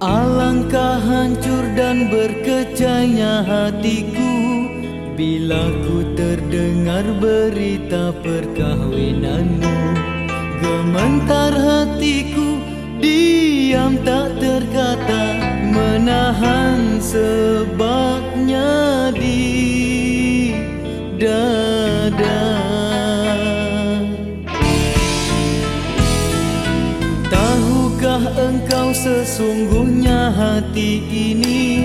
Alangkah hancur dan berkecainya hatiku Bila ku terdengar berita perkahwinanmu Gementar hatiku diam tak terkata Menahan sebabnya hati ini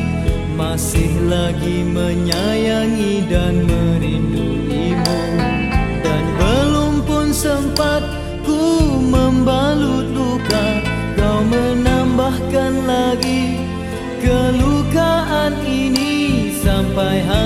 Masih lagi menyayangi dan merinduimu. Dan belum pun sempat ku membalut luka Kau menambahkan lagi kelukaan ini sampai hatimu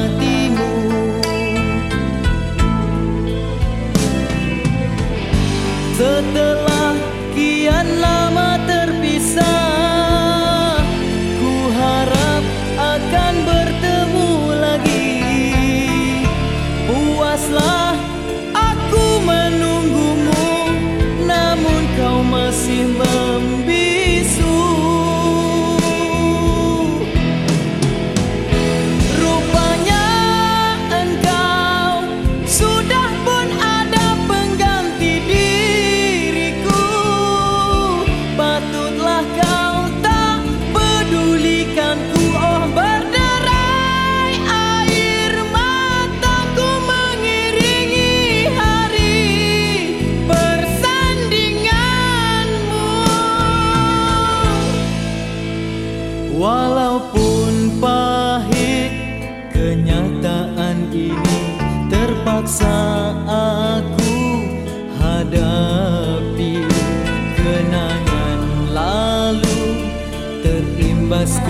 terimbas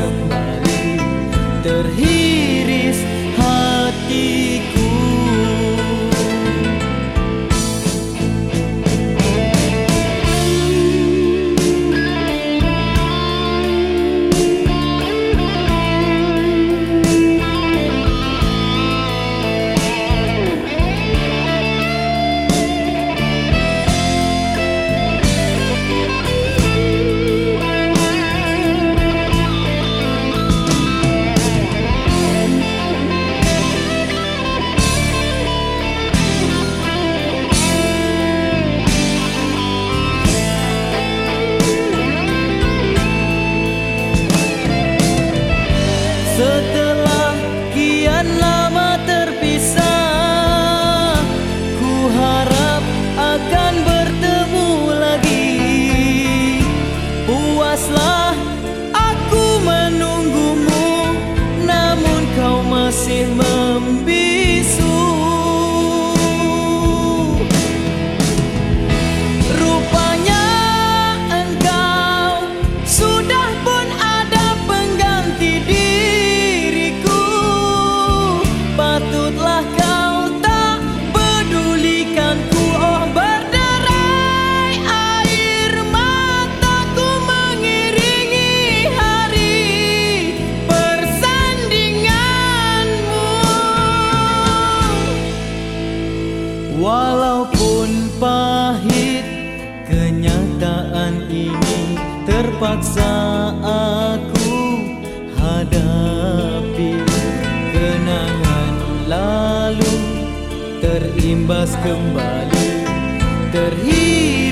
terpaksa aku hadapi kenangan lalu terimbas kembali terhias